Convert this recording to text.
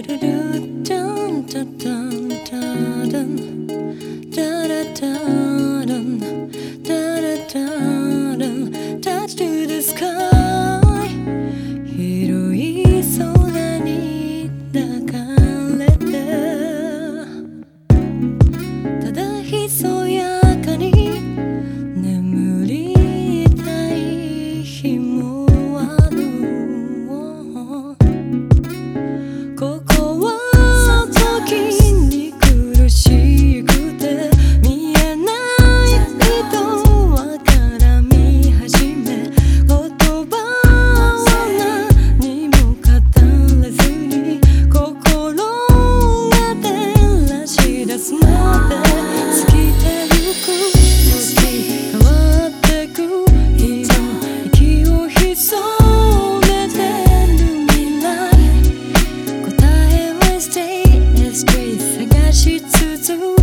Touch し続